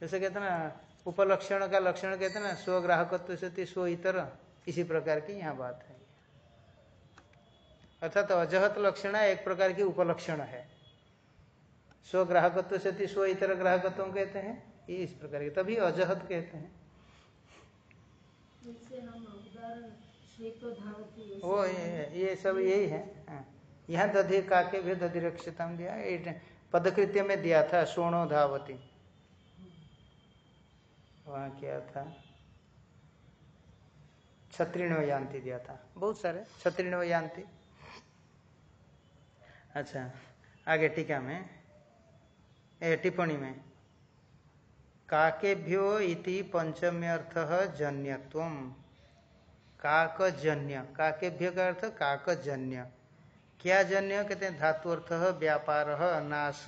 जैसे कहते ना, उपलक्षण का लक्षण कहते हैं ना स्वग्राहकत्व से स्व इतर, इसी प्रकार की यहाँ बात है। अर्थात तो अजहत लक्षण एक प्रकार की उपलक्षण है। स्वग्राहकत्व से स्व इतर ग्राहकत्व कहते हैं। ये इस प्रकार के तभी अजहत कहते हैं। वो ये, ये सब यही है। हाँ। यहाँ दधि काके भी दधि रक्षितम दिया पदकृत्य में दिया था सोनो धावती। वहाँ क्या था? छत्रिणव यान्ति दिया था। बहुत सारे छत्रिणव यान्ति। अच्छा आगे टीका में। टिप्पणी में। काकेभ्यो इति पंचम्यर्थ जन्यत्व काकजन्य। काकेभ्य का अर्थ काकजन्य। क्या जन्य? कहते हैं धातु अर्थ व्यापार, नाश।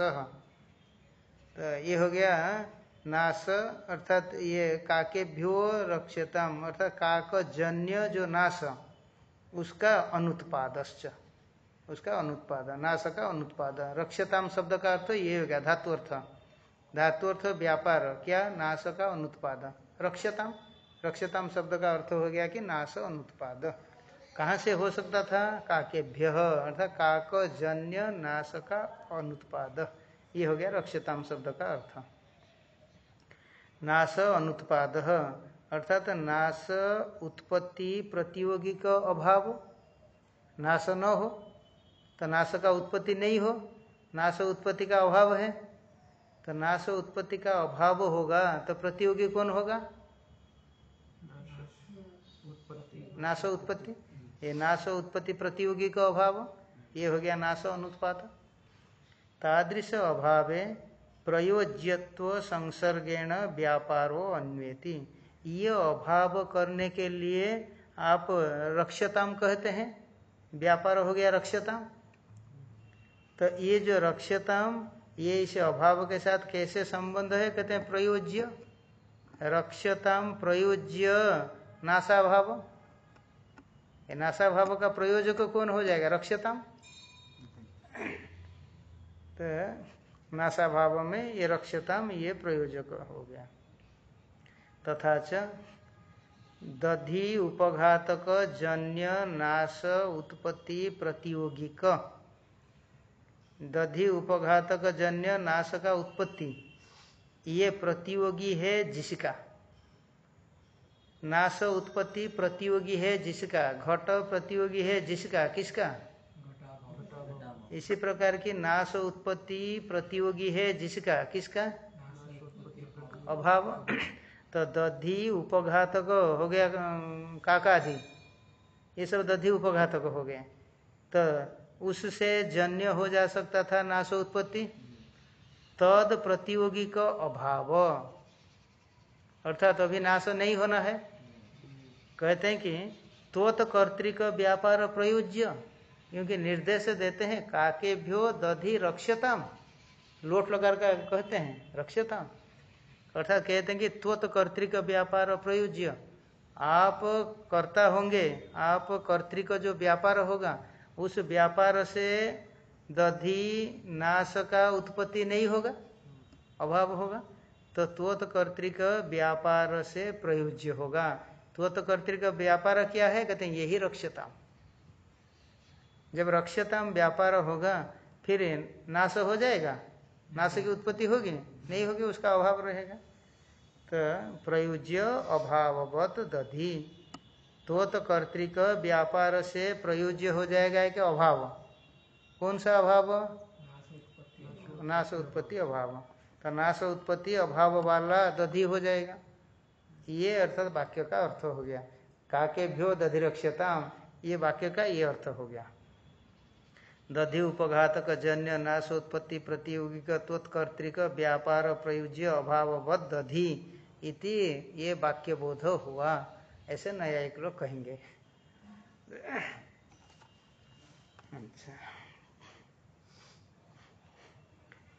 तो ये हो गया नाश, अर्थात ये काकेभ्यो रक्षताम, अर्थात काकजन्य जो नाश, उसका अनुत्पादश्च। उसका अनुत्पाद नाश का अनुत्पाद रक्षताम शब्द का अर्थ ये हो गया धातु अर्थ धातु अर्थ व्यापार, क्या? नाश का अनुत्पाद रक्षताम? रक्षताम शब्द का अर्थ हो गया कि नाश अनुत्पाद। कहाँ से हो सकता था? काकेभ्य, अर्थात काक जन्य नाश का अनुत्पाद। ये हो गया रक्षताम शब्द का अर्थ। नाश अनुत्पाद, अर्थात नाश उत्पत्ति प्रतियोगी का अभाव। नाश न हो तो नाश का उत्पत्ति नहीं हो, नाश उत्पत्ति का अभाव है। तो नाश उत्पत्ति का अभाव होगा तो प्रतियोगी कौन होगा? नाश उत्पत्ति। ये नाश उत्पत्ति प्रतियोगी का अभाव, ये हो गया नाश अनुत्पाद तादृश अभावे प्रयोज्यत्व संसर्गेण व्यापारो अन्वेति। ये अभाव करने के लिए आप रक्षताम कहते हैं। व्यापार हो गया रक्षताम। तो ये जो रक्षताम, ये इस अभाव के साथ कैसे संबंध है? कहते हैं प्रयोज्य। रक्षताम, प्रयोज्य नाशाभाव ये नाशाभाव का प्रयोजक कौन हो जाएगा? रक्षताम। तो नाशाभाव में ये रक्षताम, ये प्रयोजक हो गया। तथा च दधि, उपघातक, जन्य, नाश, उत्पत्ति, प्रतियोगिक। दधि उपघातक जन्य नाश का उत्पत्ति। ये प्रतियोगी है जिसका। नाश उत्पत्ति प्रतियोगी है जिसका। घट प्रतियोगी है जिसका। किसका? इसी प्रकार की नाश उत्पत्ति प्रतियोगी है जिसका। किसका? अभाव। तो दधि उपघातक हो गया अम, काकादि ये सब दधि उपघातक हो गए। तो उससे जन्य हो जा सकता था नाश उत्पत्ति। तद प्रतियोगी का अभाव। अर्थात तो अभी नाश नहीं होना है। कहते हैं कि त्वत कर्तिक व्यापार प्रयोज्य, क्योंकि निर्देश देते हैं, काकेभ्यो दधि रक्षताम। लोट लगा कर कहते हैं, रक्षताम। अर्थात कहते हैं कि त्वत कर्तिक व्यापार प्रयोज्य। आप कर्ता होंगे, आप कर्तिक जो व्यापार होगा उस व्यापार से दधि नाश का उत्पत्ति नहीं होगा, अभाव होगा तो त्वत कर्तिक व्यापार से प्रयोज्य होगा। त्वत कर्तिक व्यापार क्या है? कहते हैं, यही रक्षता जब रक्षताम व्यापार होगा, फिर नाश हो जाएगा? नाश की उत्पत्ति होगी? नहीं होगी, उसका अभाव रहेगा। तो प्रयोज्य अभाववत दधि। त्वत कर्तिक व्यापार से प्रयोज्य हो जाएगा कि अभाव। कौन सा अभाव? नाश उत्पत्ति अभाव। तो नाश उत्पत्ति अभाव वाला दधि हो जाएगा। ये अर्थात वाक्य का अर्थ हो गया। काके भ्यो दधिरक्षताम। ये वाक्य का ये अर्थ हो गया। दधि उपघातक जन्य नाश उत्पत्ति प्रतियोगिक त्वत्कर्तिक व्यापार प्रयुज्य अभाववत दधि इति ये वाक्य बोध हुआ। ऐसे नया एक लोग कहेंगे। अच्छा।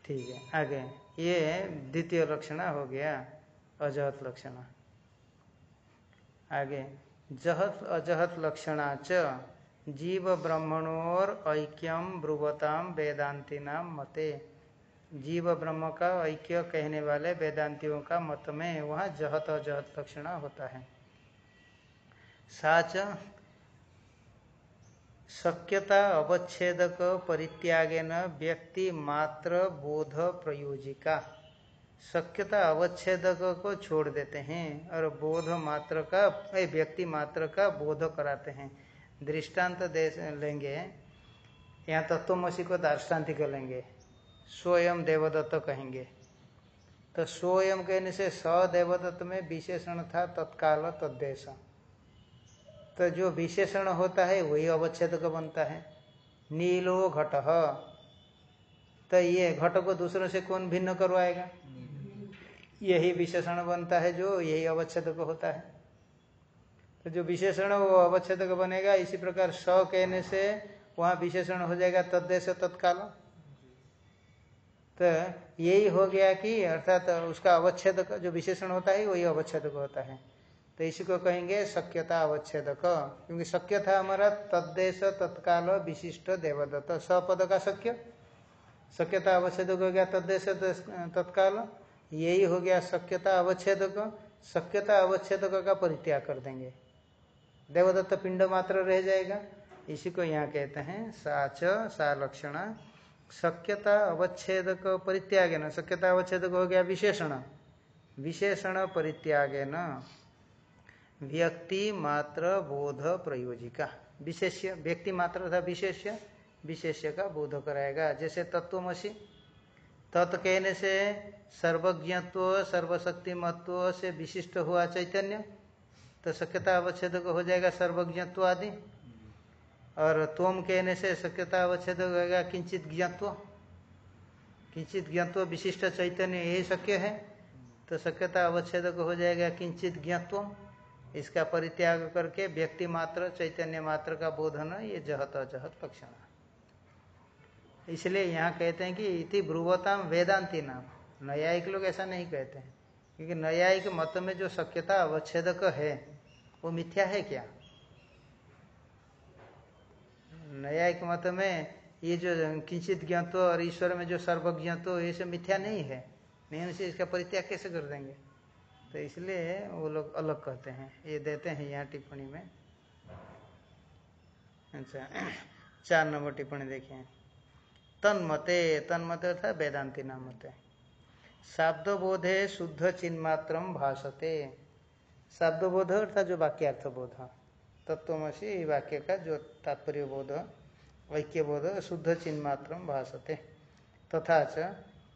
ठीक है, आगे। ये द्वितीय लक्षण हो गया, अजहत लक्षण। आगे। जहत, अजहत लक्षणा च, जीव ब्रह्मणोर ऐक्यम ब्रुवताम वेदांति नाम मते। जीव ब्रह्म का ऐक्य कहने वाले वेदांतियों का मत में वहाँ जहत, अजहत लक्षण होता है। साच शक्यता अवच्छेदक परित्यागेन व्यक्ति मात्र बोध प्रयोजिका। शक्यता अवच्छेदक को छोड़ देते हैं और बोध मात्र का व्यक्ति मात्र का बोध कराते हैं। दृष्टांत दे लेंगे। यहाँ तत्वमसी को दार्ष्टान्तिक लेंगे। स्वयं देवदत्त कहेंगे। तो स्वयं कहने से सदेवदत्त में विशेषण था तत्काल तद्देश। तो जो विशेषण होता है, वही अवच्छेद का बनता है। नीलो घट। तो ये घट को दूसरों से कौन भिन्न करवाएगा? यही विशेषण बनता है जो, यही अवच्छेद को होता है। तो जो विशेषण वो अवच्छेद का बनेगा। इसी प्रकार स कहने से वहाँ विशेषण हो जाएगा तद्देश तत्काल। तो यही हो गया कि अर्थात तो उसका अवच्छेद जो विशेषण होता है, वही अवच्छेद होता है। तो इसी को कहेंगे शक्यता अवच्छेद क्योंकि शक्य था हमारा, तद्देश तत्काल विशिष्ट देवदत्त। सपद का शक्य शक्यता अवच्छेदक हो गया तद्देश तत्काल। यही हो गया शक्यता अवच्छेद शक्यता अवच्छेदक का परित्याग कर देंगे। देवदत्त पिंड मात्र रह जाएगा। इसी को यहाँ कहते हैं साच सा लक्षण शक्यता अवच्छेदक परित्यागे न शक्यता अवच्छेद हो गया विशेषण। विशेषण परित्यागे न व्यक्ति मात्र बोध प्रयोजिका। विशेष्य, व्यक्ति मात्र था विशेष्य विशेष्य का बोध कराएगा। जैसे तत्वमसी, तत् कहने से सर्वज्ञत्व सर्वशक्ति सर्वशक्तिमत्व से विशिष्ट हुआ चैतन्य तो शक्यता अवच्छेद हो जाएगा सर्वज्ञत्व आदि। और तोम कहने से शक्यता अवच्छेद होगा किंचित ज्ञत्व। किंचित ज्ञत्व विशिष्ट चैतन्य यही शक्य है तो शक्यता अवच्छेद हो जाएगा किंचित ज्ञत्व। इसका परित्याग करके व्यक्ति मात्र, चैतन्य मात्र का बोधन, ये जहत अजहत लक्षण इसलिए यहाँ कहते हैं कि इति ब्रुवताम वेदांति नाम। न्यायिक लोग ऐसा नहीं कहते हैं, क्योंकि न्यायिक मत में जो शक्यता अवच्छेदक है, वो मिथ्या है क्या? न्यायिक मत में ये जो किंचित ज्ञात्व और ईश्वर में जो सर्वज्ञत्व ये सब मिथ्या नहीं है। नहीं से इसका परित्याग कैसे कर देंगे? तो इसलिए वो लोग अलग कहते हैं। ये देते हैं यहाँ टिप्पणी में। अच्छा चार नंबर टिप्पणी देखिए। तन्मते तन्मते अर्थात वेदांति नाम मते। शाब्दबोधे शुद्ध चिन्मात्र भाषते शाब्दबोध अर्थात जो वाक्यार्थ बोध तत्वमसी वाक्य का जो तात्पर्य बोध ऐक्य बोध शुद्ध चिन्मात्र भाषते तथा च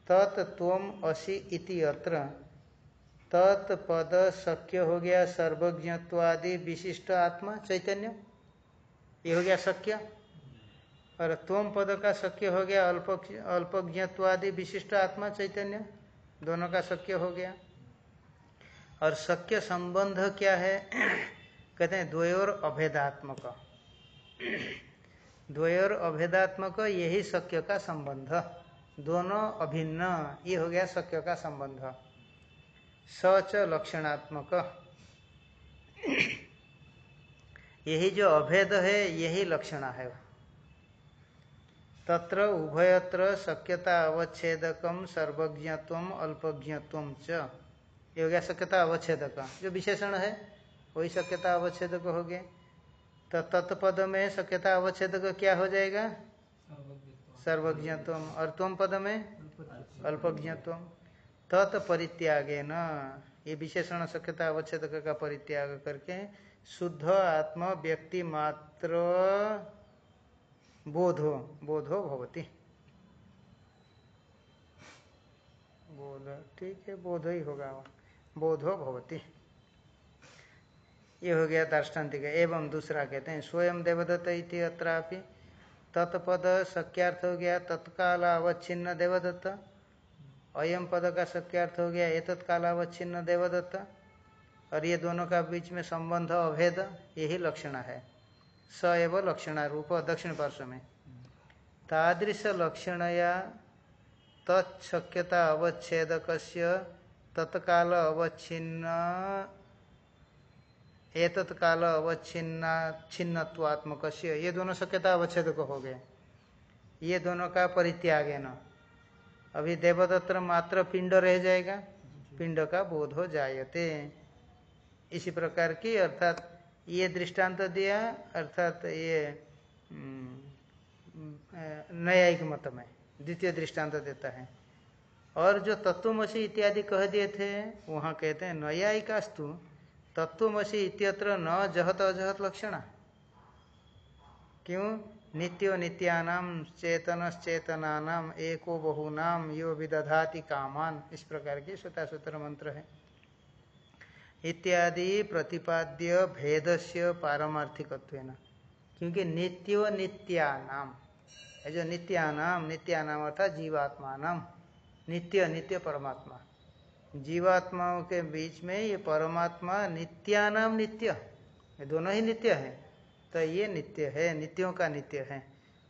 तत्व असी इति अत्र तत्पद शक्य हो गया सर्वज्ञत्वादि विशिष्ट आत्मा, चैतन्य? ये हो गया शक्य? और त्वम पद का शक्य हो गया अल्प, अल्पज्ञत्वादि विशिष्ट आत्मा, चैतन्य? दोनों का शक्य हो गया। और शक्य संबंध क्या है? कहते हैं द्वयोर अभेदात्मक। द्वयोर अभेदात्मक, यही शक्य का संबंध। दोनों अभिन्न, ये हो गया शक्य का संबंध। सच लक्षणात्मक। यही जो अभेद है यही लक्षण है। तत्र उभयत्र शक्यता अवच्छेदकम सर्वज्ञत्व अल्पज्ञत्व च। ये हो गया शक्यता अवच्छेदक। जो विशेषण है वही शक्यता अवच्छेदक हो गए तो तत्पद में शक्यता अवच्छेदक क्या हो जाएगा? सर्वज्ञत्व। और तुम पद में? अल्पज्ञत्व। तत्परित्यागे न ये विशेषण शक्यता अवच्छेद का परित्याग करके शुद्ध आत्म व्यक्ति मात्र बोधो बोधो भवती। बोध, ठीक है, बोध ही होगा बोधो भवती। ये हो गया दार्ष्टान्तिक। एवं दूसरा कहते हैं, स्वयं देवदत्त अत्रापि। तत्पद शक्यार्थ हो गया तत्काल अवच्छिन्न देवदत्त। अयम पद का शक्यार्थ हो गया, ये तत्काल अवच्छिन्न देवदत्त। और ये दोनों का बीच में संबंध अभेद, यही लक्षण है। स एव लक्षण रूप, दक्षिण पार्श्व में। तादृश लक्षणया तत्शक्यता अवच्छेदक तत्काल अवच्छिन्न एतत् काल अवच्छिन्ना छिन्नत्वात्मक ये दोनों शक्यता अवच्छेदक हो गए। ये दोनों का परित्याग न अभी देवदत्त मात्र पिंड रह जाएगा, पिंड का बोध हो जायते। इसी प्रकार की अर्थात ये दृष्टांत दिया, अर्थात ये न्यायिक मत में, द्वितीय दृष्टांत देता है। और जो तत्वमसी इत्यादि कह दिए थे, वहाँ कहते हैं, न्यायिकास्तु, तत्वमसी इत्यत्र न जहत अजहत लक्षण। क्यों? नित्यो नित्यानाम चेतनश्चेतनानाम एको बहुनाम यो विदधाति कामान। इस प्रकार के सूत्र मंत्र है। इत्यादि प्रतिपाद्य भेदस्य पारमार्थिकत्व क्योंकि नित्यो नित्यानाम है जो नित्यानाम नित्यानाम अर्थात जीवात्मा नाम नित्य नित्य परमात्मा। जीवात्माओं के बीच में ये परमात्मा नित्यानाम नित्य, ये दोनों ही नित्य है। तो ये नित्य है नित्यों का नित्य है।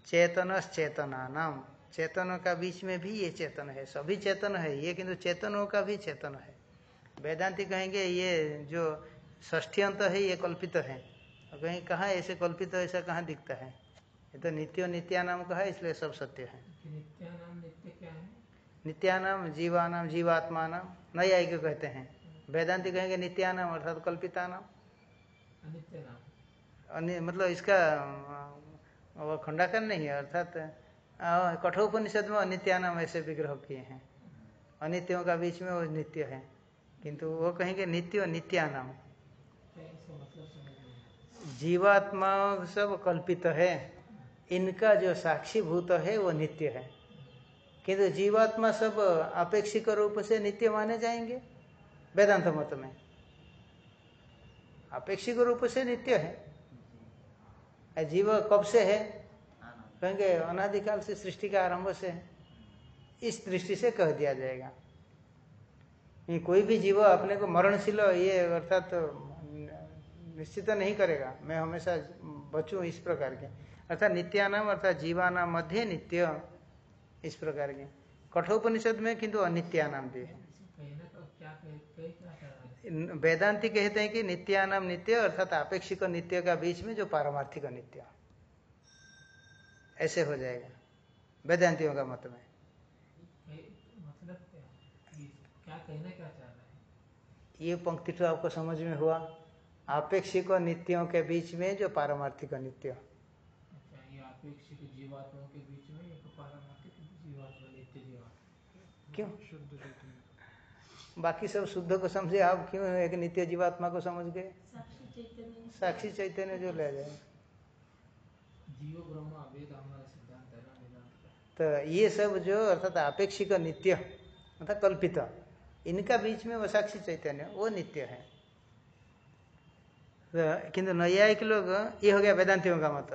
चेतन चेतना नाम चेतनों का बीच में भी ये चेतन है सभी चेतन है ये किंतु चेतनों का भी चेतन है। वेदांति कहेंगे ये जो ष्ठ्यंत है ये कल्पित है। और कहीं कहाँ ऐसे कल्पित ऐसा कहाँ दिखता है? ये तो नित्य नित्यानाम का है इसलिए सब सत्य है। नित्यानाम नित्य क्या है? नित्यानाम जीवानाम जीवात्मा नाम नैयायिक कहते हैं। वेदांति कहेंगे नित्यानाम अर्थात कल्पितानाम। नाम अन्य मतलब इसका वो खंडाकरण नहीं है, अर्थात कठोपनिषद में अनित्यानाम ऐसे विग्रह किए हैं। अनित्यों का बीच में वो नित्य है, किंतु वो कहेंगे नित्य नहीं आया। जीवात्मा सब कल्पित है, इनका जो साक्षी भूत है वो नित्य है। किंतु जीवात्मा सब अपेक्षिक रूप से नित्य माने जाएँगे, वेदांत मत में। अपेक्षिक रूप से नित्य है। जीव कब से है? कहेंगे अनादिकाल से सृष्टि का आरंभ से। है इस दृष्टि से कह दिया जाएगा। ये कोई भी जीव अपने को मरणशील ये अर्थात तो निश्चित नहीं करेगा। मैं हमेशा बचूं इस प्रकार के। अर्थात नित्यानाम अर्थात जीवानाम मध्य नित्य इस प्रकार के। कठोपनिषद में किंतु अनित्यानाम दिए हैं कहने का क्या कह कह क्या कर रहा है वेदांति कहते हैं कि नित्यानाम नित्य अर्थात आपेक्षिक नित्य का बीच में जो पारमार्थिक नित्य ऐसे हो जाएगा। वेदांतियों का मत में। मतलब क्या? ये क्या कहना क्या चाह रहा ये पंक्ति तो आपको समझ में हुआ। आपेक्षिक नित्यों के बीच में जो पारमार्थिक नित्य अच्छा ये के बीच में पारमार्थिक जीवात्मा नित्य जीवात्मा। क्यों? बाकी सब शुद्ध को समझे आप क्यों एक नित्य जीवात्मा को समझ गए? साक्षी चैतन्य। जो ले जाए। जीव ब्रह्म अभेद हमारा सिद्धांत है ना वेदांत। का तो ये सब जो अर्थात आपेक्षिक नित्य अर्थात कल्पित इनका बीच में वो साक्षी चैतन्य वो नित्य है। तो किंतु नैयायिक लोग ये हो गया वेदांतियों का मत।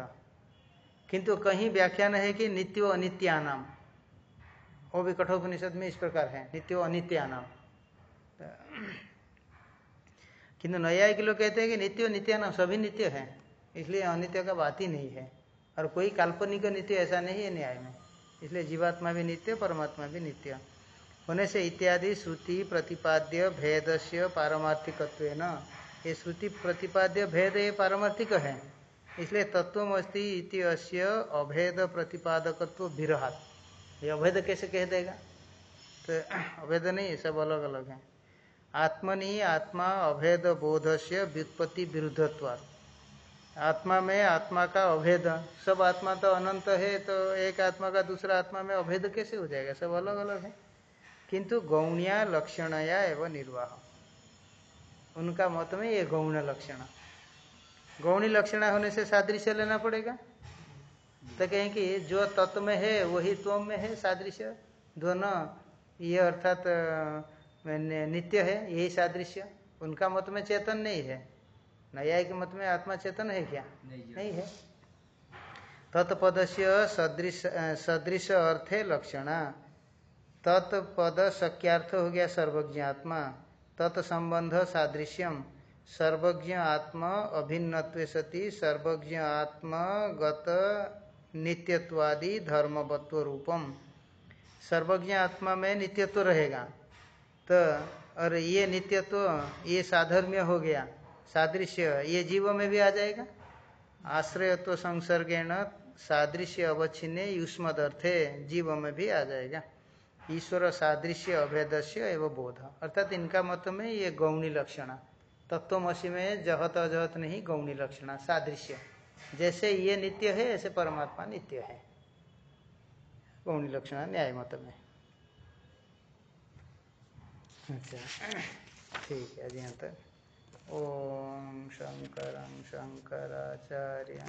किंतु कहीं व्याख्यान है कि नित्यो अनित्यानाम। वो भी कठोपनिषद में इस प्रकार है नित्यो अनित्यानाम। तो किंतु नैयायिक लोग कहते हैं कि नित्यो नित्यानाम सभी नित्य है, इसलिए अनित्य का बात ही नहीं है। और कोई काल्पनिक नित्य ऐसा नहीं है न्याय में, इसलिए जीवात्मा भी नित्य, परमात्मा भी नित्य। होने से इत्यादि श्रुति प्रतिपाद्य भेद से पारमार्थिकत्व न ये श्रुति प्रतिपाद्य भेद ये पारमार्थिक है, इसलिए तत्वमस्ति इति अस्य अभेद प्रतिपादकत्व विरहात। ये अभेद कैसे कह देगा? तो अभेद नहीं सब अलग अलग है। आत्मनि आत्मा अभेद बोध से व्युत्पत्ति विरुद्धत्वात्। आत्मा में आत्मा का अभेद, सब आत्मा तो अनंत है तो एक आत्मा का दूसरा आत्मा में अभेद कैसे हो जाएगा? सब अलग अलग है। किंतु गौणिया लक्षणया एवं निर्वाह। उनका मत में ये गौण लक्षण। गौणी लक्षण होने से सादृश्य लेना पड़ेगा। तो कहें कि जो तत्व में है, वही त्वम में है सादृश्य। दोनों, ये अर्थात नित्य है यही सादृश्य। उनका मत में चेतन नहीं है। नया के मत में आत्मा चेतन है क्या? नहीं है। तत्पद से सदृश सदृश अर्थे लक्षणा। तत्पद शक्यार्थ हो गया सर्वज्ञ आत्मा। तत्संबंध सादृश्यम। सर्वज्ञ आत्मा अभिन्न सती सर्वज्ञ आत्मा गत नित्यत्वादि धर्मवत्व रूपम। सर्वज्ञ आत्मा में नित्यत्व रहेगा। तो और ये नित्य तो ये साधर्म्य हो गया, सादृश्य, ये जीव में भी आ जाएगा। आश्रयत्व संसर्गेण, सादृश्य अवच्छिन्न अर्थे जीव में भी आ जाएगा। ईश्वर सादृश्य, अभेदस्य एवं बोध। अर्थात इनका मत में ये गौणी लक्षण। तत्वमसी में जहत अजहत नहीं, गौणी लक्षण, सादृश्य। जैसे ये नित्य है, ऐसे परमात्मा नित्य है। गौणी लक्षण न्याय मत में। अच्छा। ठीक है जी तक। ओम शंकर शंकराचार्य